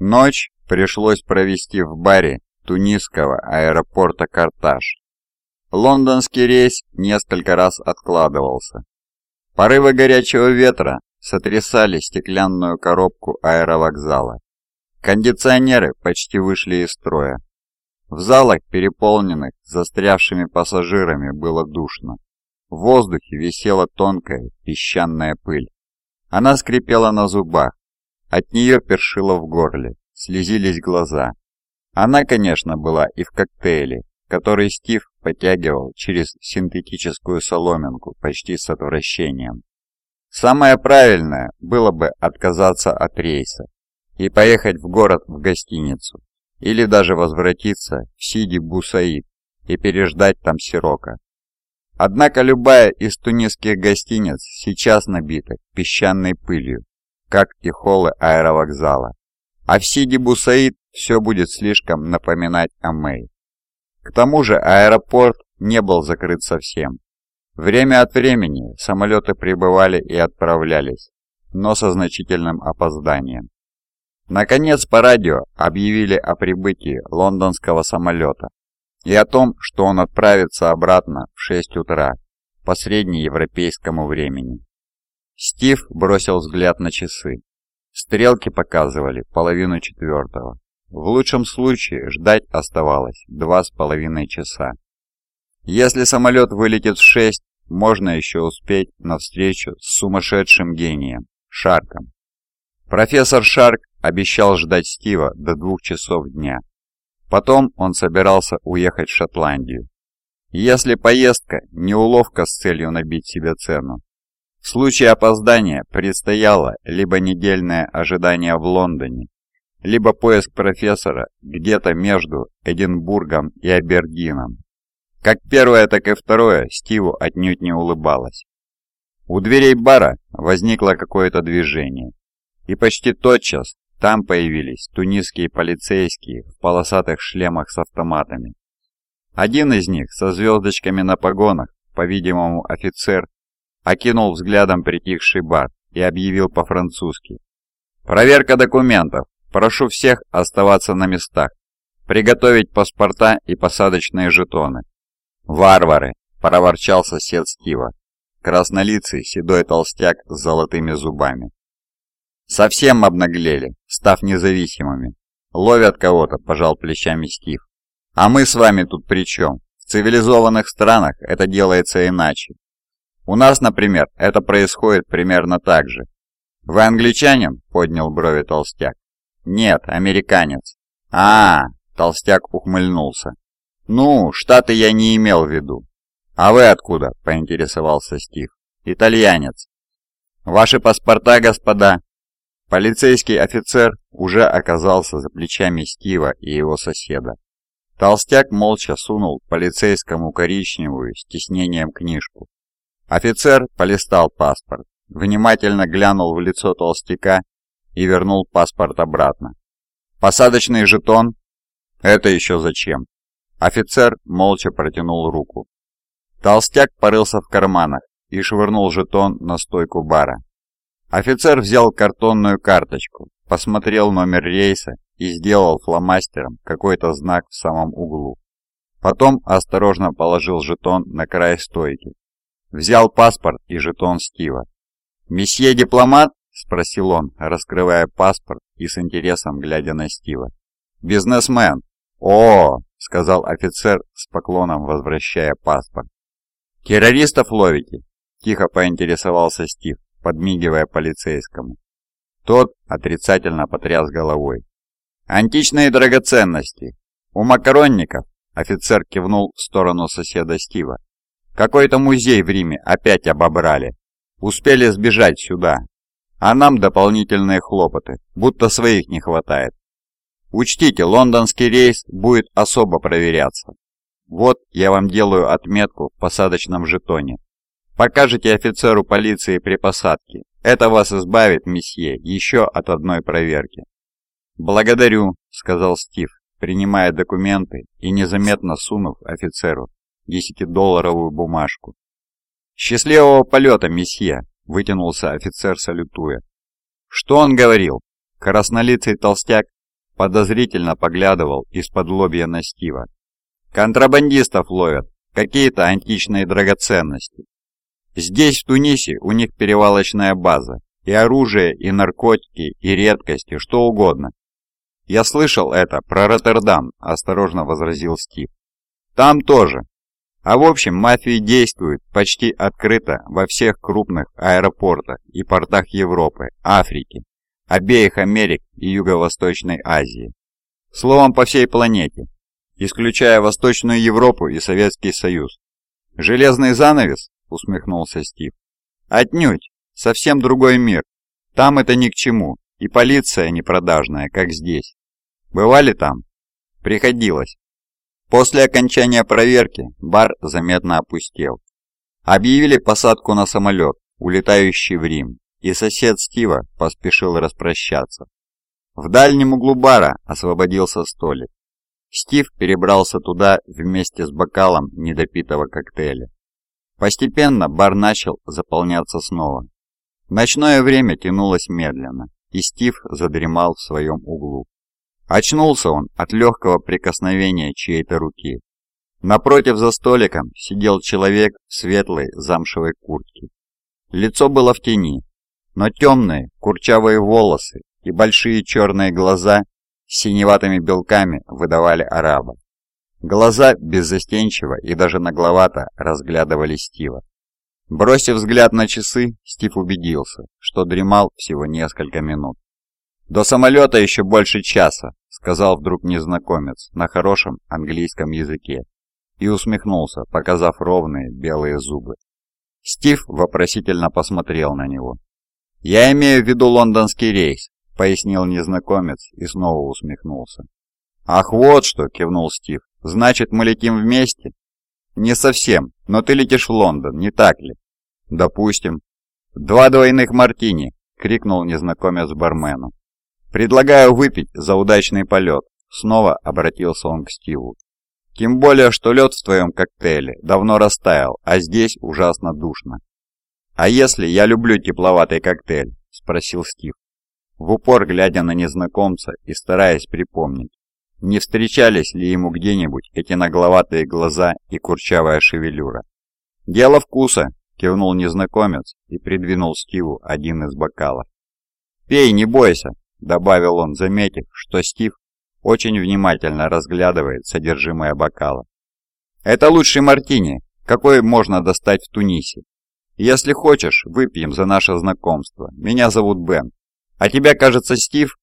Ночь пришлось провести в баре тунисского аэропорта Карташ. Лондонский рейс несколько раз откладывался. Порывы горячего ветра сотрясали стеклянную коробку аэровокзала. Кондиционеры почти вышли из строя. В залах, переполненных застрявшими пассажирами, было душно. В воздухе висела тонкая песчаная пыль. Она скрипела на зубах, от нее першило в горле, слезились глаза. Она, конечно, была и в коктейле, который Стив потягивал через синтетическую соломинку почти с отвращением. Самое правильное было бы отказаться от рейса и поехать в город в гостиницу, или даже возвратиться в Сиди-Бусаид и переждать там Сирока. Однако любая из тунисских гостиниц сейчас набита песчаной пылью, как и холлы аэровокзала. А в Сиди-Бусаид все будет слишком напоминать о Мэй. К тому же аэропорт не был закрыт совсем. Время от времени самолеты прибывали и отправлялись, но со значительным опозданием. Наконец по радио объявили о прибытии лондонского самолета и о том, что он отправится обратно в 6 утра по среднеевропейскому времени. Стив бросил взгляд на часы. Стрелки показывали половину четвертого. В лучшем случае ждать оставалось два с половиной часа. Если самолет вылетит в шесть, можно еще успеть на встречу с сумасшедшим гением, Шарком. Профессор Шарк обещал ждать Стива до двух часов дня. Потом он собирался уехать в Шотландию. Если поездка не уловка с целью набить себе цену, в случае опоздания предстояло либо недельное ожидание в Лондоне, либо поиск профессора где-то между Эдинбургом и Абердином. Как первое, так и второе Стиву отнюдь не улыбалось. У дверей бара возникло какое-то движение, и почти тотчас там появились тунисские полицейские в полосатых шлемах с автоматами. Один из них со звездочками на погонах, по-видимому офицер, окинул взглядом притихший бар и объявил по-французски. «Проверка документов. Прошу всех оставаться на местах. Приготовить паспорта и посадочные жетоны». «Варвары!» – проворчал сосед Стива. Краснолицый седой толстяк с золотыми зубами. «Совсем обнаглели, став независимыми. Ловят кого-то», – пожал плечами Стив. «А мы с вами тут при чем? В цивилизованных странах это делается иначе. У нас, например, это происходит примерно так же. «Вы англичанин?» – поднял брови толстяк. «Нет, американец». А, -а, -а толстяк ухмыльнулся. «Ну, штаты я не имел в виду». «А вы откуда?» – поинтересовался Стив. «Итальянец». «Ваши паспорта, господа?» Полицейский офицер уже оказался за плечами Стива и его соседа. Толстяк молча сунул полицейскому коричневую с тиснением книжку. Офицер полистал паспорт, внимательно глянул в лицо толстяка и вернул паспорт обратно. «Посадочный жетон?» «Это еще зачем?» Офицер молча протянул руку. Толстяк порылся в карманах и швырнул жетон на стойку бара. Офицер взял картонную карточку, посмотрел номер рейса и сделал фломастером какой-то знак в самом углу. Потом осторожно положил жетон на край стойки Взял паспорт и жетон Стива. «Месье дипломат?» – спросил он, раскрывая паспорт и с интересом глядя на Стива. «Бизнесмен». «О!» – сказал офицер с поклоном, возвращая паспорт. «Террористов ловите?» – тихо поинтересовался Стив, подмигивая полицейскому. Тот отрицательно потряс головой. «Античные драгоценности. У макаронников?» – офицер кивнул в сторону соседа Стива. Какой-то музей в Риме опять обобрали. Успели сбежать сюда. А нам дополнительные хлопоты, будто своих не хватает. Учтите, лондонский рейс будет особо проверяться. Вот я вам делаю отметку в посадочном жетоне. Покажите офицеру полиции при посадке. Это вас избавит, месье, еще от одной проверки. «Благодарю», — сказал Стив, принимая документы и незаметно сунув офицеру десятидолларовую бумажку. «Счастливого полета, месье!» — вытянулся офицер, салютуя. «Что он говорил?» Краснолицый толстяк подозрительно поглядывал из-под лобья на Стива. «Контрабандистов ловят, какие-то античные драгоценности. Здесь, в Тунисе, у них перевалочная база, и оружие, и наркотики, и редкости, что угодно. «Я слышал это про Роттердам», – осторожно возразил Стив. «Там тоже. А в общем, мафия действует почти открыто во всех крупных аэропортах и портах Европы, Африки, обеих Америк и Юго-Восточной Азии. Словом, по всей планете, исключая Восточную Европу и Советский Союз. «Железный занавес?» – усмехнулся Стив. «Отнюдь! Совсем другой мир. Там это ни к чему, и полиция не продажная, как здесь. Бывали там? Приходилось. После окончания проверки бар заметно опустел. Объявили посадку на самолет, улетающий в Рим, и сосед Стива поспешил распрощаться. В дальнем углу бара освободился столик. Стив перебрался туда вместе с бокалом недопитого коктейля. Постепенно бар начал заполняться снова. Ночное время тянулось медленно, и Стив задремал в своем углу. Очнулся он от легкого прикосновения чьей-то руки. Напротив за столиком сидел человек в светлой замшевой куртке. Лицо было в тени, но темные курчавые волосы и большие черные глаза с синеватыми белками выдавали араба. Глаза беззастенчиво и даже нагловато разглядывали Стива. Бросив взгляд на часы, Стив убедился, что дремал всего несколько минут. «До самолета еще больше часа», — сказал вдруг незнакомец на хорошем английском языке и усмехнулся, показав ровные белые зубы. Стив вопросительно посмотрел на него. «Я имею в виду лондонский рейс», — пояснил незнакомец и снова усмехнулся. «Ах, вот что!» — кивнул Стив. «Значит, мы летим вместе?» «Не совсем, но ты летишь в Лондон, не так ли?» «Допустим». «Два двойных мартини!» — крикнул незнакомец бармену. «Предлагаю выпить за удачный полет», — снова обратился он к Стиву. «Тем более, что лед в твоем коктейле давно растаял, а здесь ужасно душно». «А если я люблю тепловатый коктейль?» — спросил Стив, в упор глядя на незнакомца и стараясь припомнить, не встречались ли ему где-нибудь эти нагловатые глаза и курчавая шевелюра. «Дело вкуса», — кивнул незнакомец и придвинул Стиву один из бокалов. «Пей, не бойся», — добавил он, заметив, что Стив очень внимательно разглядывает содержимое бокала. «Это лучший мартини, какой можно достать в Тунисе. Если хочешь, выпьем за наше знакомство. Меня зовут Бен. А тебя, кажется, Стив?»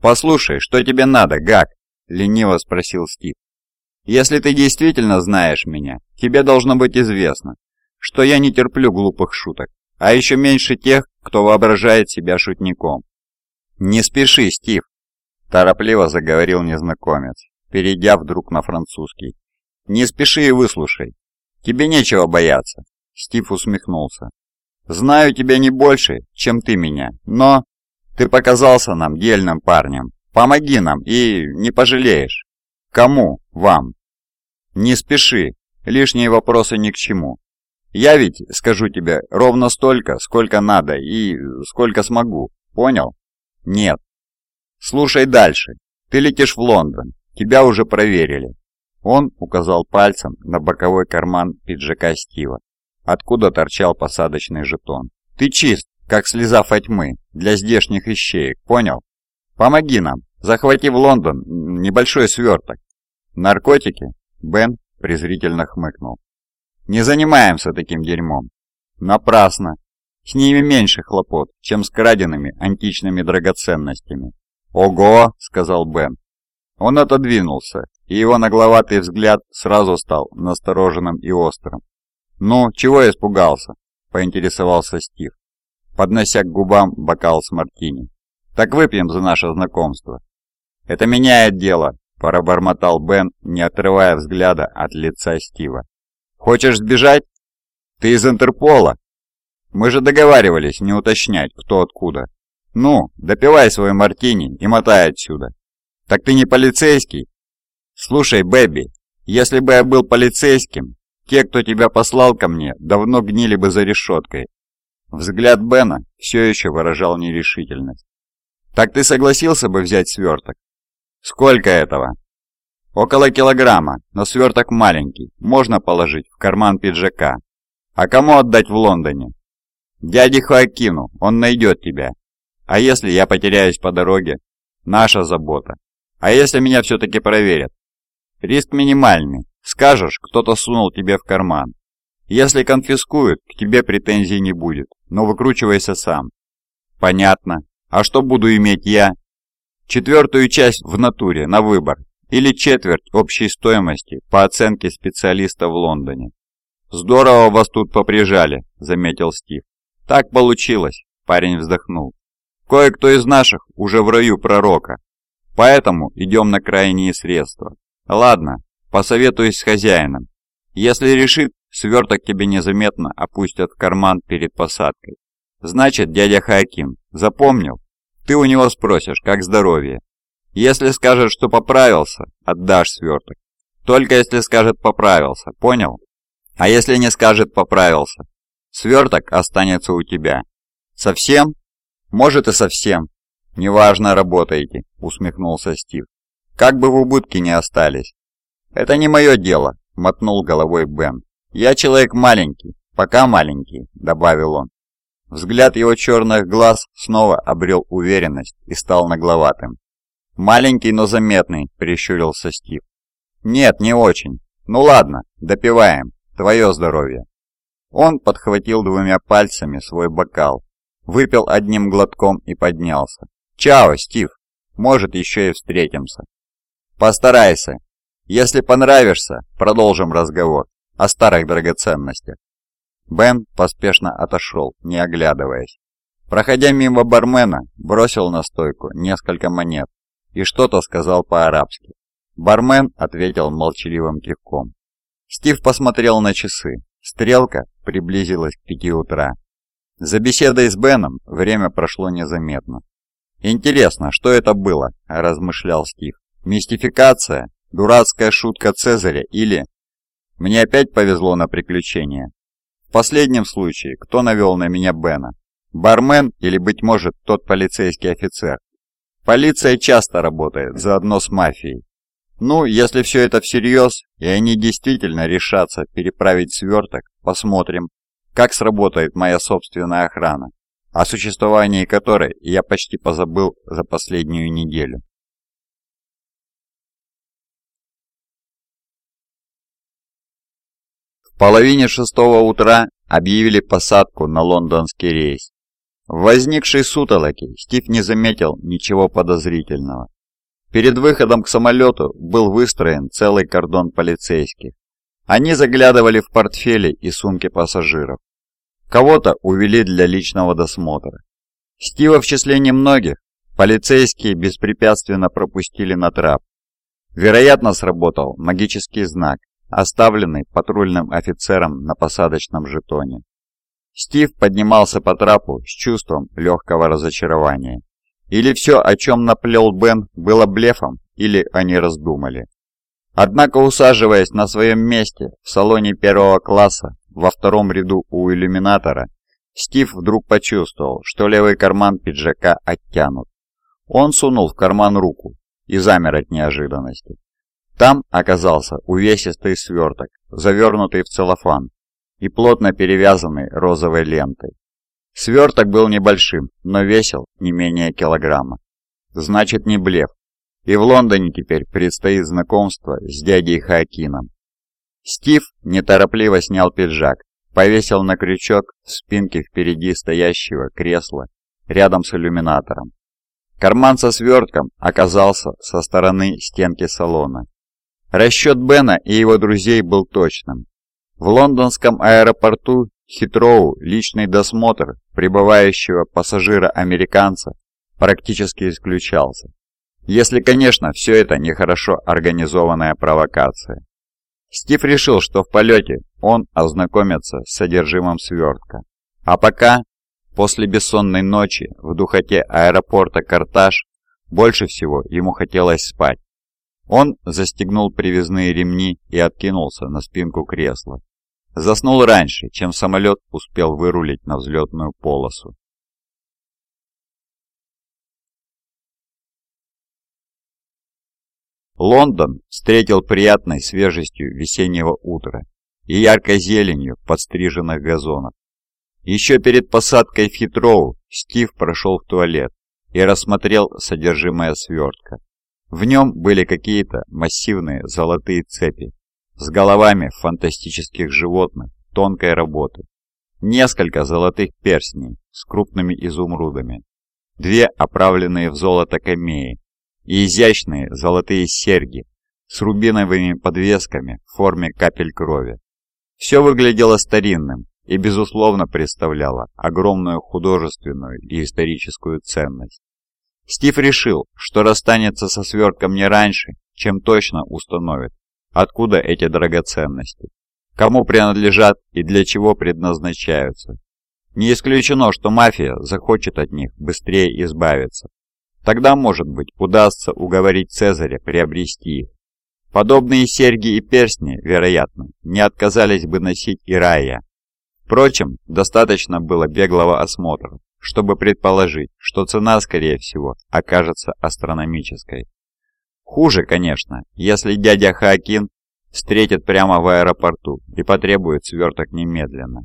«Послушай, что тебе надо, Гак?» — лениво спросил Стив. «Если ты действительно знаешь меня, тебе должно быть известно, что я не терплю глупых шуток, а еще меньше тех, кто воображает себя шутником». «Не спеши, Стив», — торопливо заговорил незнакомец, перейдя вдруг на французский. «Не спеши и выслушай. Тебе нечего бояться», — Стив усмехнулся. «Знаю тебя не больше, чем ты меня, но ты показался нам дельным парнем, Помоги нам и не пожалеешь. Кому? Вам. Не спеши, лишние вопросы ни к чему. Я ведь, скажу тебе, ровно столько, сколько надо и сколько смогу. Понял? Нет. Слушай дальше. Ты летишь в Лондон. Тебя уже проверили. Он указал пальцем на боковой карман пиджака Стива, откуда торчал посадочный жетон. Ты чист, как слеза Фатьмы, для здешних ищеек, понял? Помоги нам, захвати в Лондон небольшой сверток. Наркотики? Бен презрительно хмыкнул. Не занимаемся таким дерьмом. Напрасно. С ними меньше хлопот, чем с краденными античными драгоценностями. «Ого!» — сказал Бен. Он отодвинулся, и его нагловатый взгляд сразу стал настороженным и острым. «Ну, чего испугался?» — поинтересовался Стив, поднося к губам бокал с мартини. Так выпьем за наше знакомство». «Это меняет дело», – пробормотал Бен, не отрывая взгляда от лица Стива. «Хочешь сбежать? Ты из Интерпола? Мы же договаривались не уточнять, кто откуда. Ну, допивай свой мартини и мотай отсюда. Так ты не полицейский? Слушай, Бэби, если бы я был полицейским, те, кто тебя послал ко мне, давно гнили бы за решеткой». Взгляд Бена все еще выражал нерешительность. «Так ты согласился бы взять сверток?» «Сколько этого?» «Около килограмма, но сверток маленький, можно положить в карман пиджака. А кому отдать в Лондоне?» «Дяде Хоакину, он найдет тебя. А если я потеряюсь по дороге?» «Наша забота. А если меня все-таки проверят?» «Риск минимальный. Скажешь, кто-то сунул тебе в карман. Если конфискуют, к тебе претензий не будет, но выкручивайся сам». «Понятно. А что буду иметь я?» «Четвертую часть в натуре, на выбор, или четверть общей стоимости по оценке специалиста в Лондоне». «Здорово вас тут поприжали», — заметил Стив. «Так получилось», — парень вздохнул. «Кое-кто из наших уже в раю пророка, поэтому идем на крайние средства. Ладно, Посоветуюсь с хозяином. Если решит, сверток тебе незаметно опустят в карман перед посадкой. Значит, дядя Хаким, запомнил? Ты у него спросишь, как здоровье. Если скажет, что поправился, отдашь сверток. Только если скажет поправился, понял? А если не скажет поправился, сверток останется у тебя. Совсем? Может и совсем. Неважно, работаете, усмехнулся Стив. Как бы в убытке не остались. «Это не мое дело», — мотнул головой Бен. «Я человек маленький, пока маленький», — добавил он. Взгляд его черных глаз снова обрел уверенность и стал нагловатым. «Маленький, но заметный», — прищурился Стив. «Нет, не очень. Ну ладно, допиваем. Твое здоровье». Он подхватил двумя пальцами свой бокал, выпил одним глотком и поднялся. «Чао, Стив. Может, еще и встретимся». «Постарайся. Если понравишься, продолжим разговор о старых драгоценностях. Бен поспешно отошел, не оглядываясь. Проходя мимо бармена, бросил на стойку несколько монет и что-то сказал по-арабски. Бармен ответил молчаливым кивком. Стив посмотрел на часы. Стрелка приблизилась к пяти утра. За беседой с Беном время прошло незаметно. «Интересно, что это было?» – размышлял Стив. «Мистификация Дурацкая шутка Цезаря или... Мне опять повезло на приключения. В последнем случае, кто навел на меня Бена? Бармен или, быть может, тот полицейский офицер? Полиция часто работает заодно с мафией. Ну, если все это всерьез, и они действительно решатся переправить сверток, посмотрим, как сработает моя собственная охрана, о существовании которой я почти позабыл за последнюю неделю. В половине шестого утра объявили посадку на лондонский рейс. В возникшей сутолоке Стив не заметил ничего подозрительного. Перед выходом к самолету был выстроен целый кордон полицейских. Они заглядывали в портфели и сумки пассажиров. Кого-то увели для личного досмотра. Стива в числе немногих полицейские беспрепятственно пропустили на трап. Вероятно, сработал магический знак, оставленный патрульным офицером на посадочном жетоне. Стив поднимался по трапу с чувством легкого разочарования. Или все, о чем наплел Бен, было блефом, или они раздумали. Однако, усаживаясь на своем месте в салоне первого класса во втором ряду у иллюминатора, Стив вдруг почувствовал, что левый карман пиджака оттянут. Он сунул в карман руку и замер от неожиданности. Там оказался увесистый сверток, завернутый в целлофан и плотно перевязанный розовой лентой. Сверток был небольшим, но весил не менее килограмма. Значит, не блеф. И в Лондоне теперь предстоит знакомство с дядей Хакином. Стив неторопливо снял пиджак, повесил на крючок в спинке впереди стоящего кресла рядом с иллюминатором. Карман со свертком оказался со стороны стенки салона. Расчет Бена и его друзей был точным. В лондонском аэропорту Хитроу личный досмотр прибывающего пассажира-американца практически исключался. Если, конечно, все это нехорошо организованная провокация. Стив решил, что в полете он ознакомится с содержимым свертка. А пока, после бессонной ночи в духоте аэропорта Карташ, больше всего ему хотелось спать. Он застегнул привязные ремни и откинулся на спинку кресла. Заснул раньше, чем самолет успел вырулить на взлетную полосу. Лондон встретил приятной свежестью весеннего утра и яркой зеленью подстриженных газонов. Еще перед посадкой в Хитроу Стив прошел в туалет и рассмотрел содержимое свертка. В нем были какие-то массивные золотые цепи с головами фантастических животных тонкой работы, несколько золотых перстней с крупными изумрудами, две оправленные в золото камеи и изящные золотые серьги с рубиновыми подвесками в форме капель крови. Все выглядело старинным и, безусловно, представляло огромную художественную и историческую ценность. Стив решил, что расстанется со свертком не раньше, чем точно установит, откуда эти драгоценности, кому принадлежат и для чего предназначаются. Не исключено, что мафия захочет от них быстрее избавиться. Тогда, может быть, удастся уговорить Цезаря приобрести их. Подобные серьги и перстни, вероятно, не отказались бы носить и Рая. Впрочем, достаточно было беглого осмотра, чтобы предположить, что цена, скорее всего, окажется астрономической. Хуже, конечно, если дядя Хаакин встретит прямо в аэропорту и потребует сверток немедленно.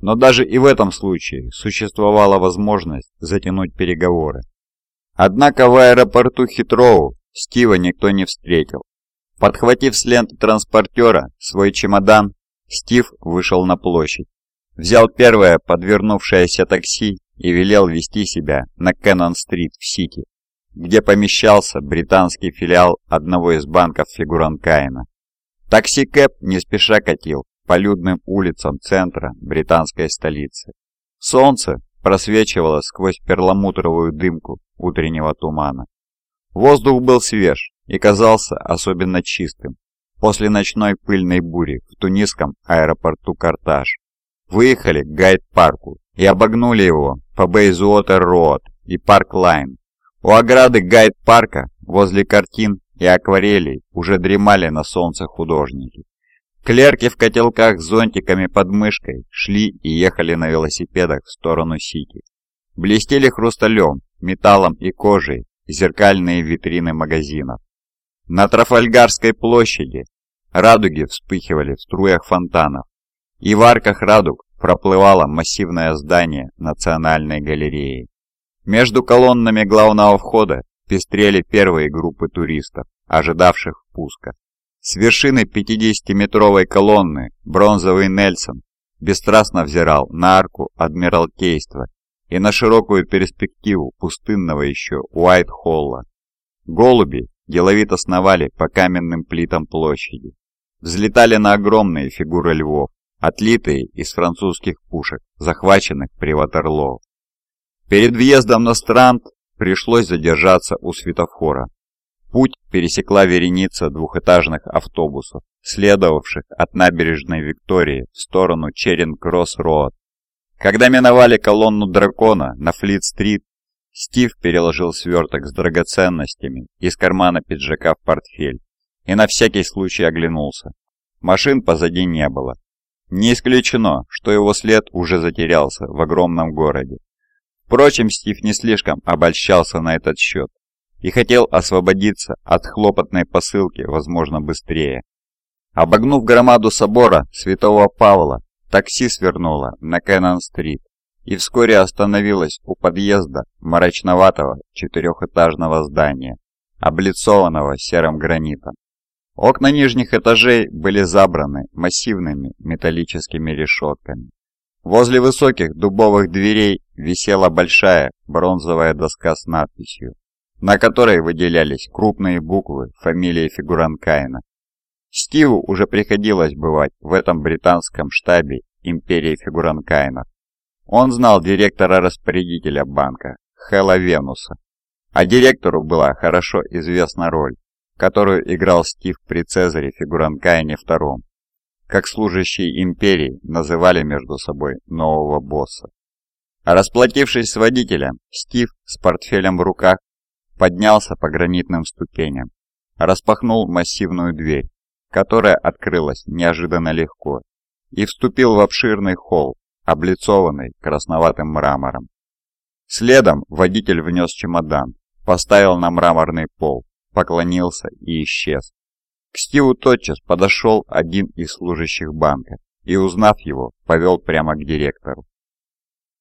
Но даже и в этом случае существовала возможность затянуть переговоры. Однако в аэропорту Хитроу Стива никто не встретил. Подхватив с ленты транспортера свой чемодан, Стив вышел на площадь, взял первое подвернувшееся такси и велел вести себя на Кэннон-стрит в Сити, где помещался британский филиал одного из банков Фигуранкаина. Такси-кэб не спеша катил по людным улицам центра британской столицы. Солнце просвечивало сквозь перламутровую дымку утреннего тумана. Воздух был свеж и казался особенно чистым после ночной пыльной бури в тунисском аэропорту Картаж. Выехали к Гайд-парку и обогнули его по Бейзуотер-Роад и Парк-Лайн. У ограды Гайд-парка возле картин и акварелей уже дремали на солнце художники. Клерки в котелках с зонтиками под мышкой шли и ехали на велосипедах в сторону Сити. Блестели хрусталем, металлом и кожей зеркальные витрины магазинов. На Трафальгарской площади радуги вспыхивали в струях фонтанов, и в арках радуг проплывало массивное здание Национальной галереи. Между колоннами главного входа пестрели первые группы туристов, ожидавших пуска. С вершины 50-метровой колонны бронзовый Нельсон бесстрастно взирал на арку Адмиралтейства и на широкую перспективу пустынного еще Уайт-Холла. Голуби деловито сновали по каменным плитам площади, взлетали на огромные фигуры львов, отлитые из французских пушек, захваченных при Ватерлоо. Перед въездом на Странд пришлось задержаться у светофора. Путь пересекла вереница двухэтажных автобусов, следовавших от набережной Виктории в сторону Черинг-Кросс-Роад. Когда миновали колонну дракона на Флит-стрит, Стив переложил сверток с драгоценностями из кармана пиджака в портфель и на всякий случай оглянулся. Машин позади не было. Не исключено, что его след уже затерялся в огромном городе. Впрочем, Стив не слишком обольщался на этот счет и хотел освободиться от хлопотной посылки, возможно, быстрее. Обогнув громаду собора Святого Павла, такси свернуло на Кэннон-стрит и вскоре остановилось у подъезда мрачноватого четырехэтажного здания, облицованного серым гранитом. Окна нижних этажей были забраны массивными металлическими решетками. Возле высоких дубовых дверей висела большая бронзовая доска с надписью на которой выделялись крупные буквы фамилии фигуранкаина. Стиву уже приходилось бывать в этом британском штабе империи фигуранкаинов. Он знал директора-распорядителя банка, Хэла Венуса, а директору была хорошо известна роль, которую играл Стив при Цезаре Фигуранкаине II, как служащие империи называли между собой нового босса. Расплатившись с водителем, Стив с портфелем в руках поднялся по гранитным ступеням, распахнул массивную дверь, которая открылась неожиданно легко, и вступил в обширный холл, облицованный красноватым мрамором. Следом водитель внес чемодан, поставил на мраморный пол, поклонился и исчез. К Стиву тотчас подошел один из служащих банка и, узнав его, повел прямо к директору.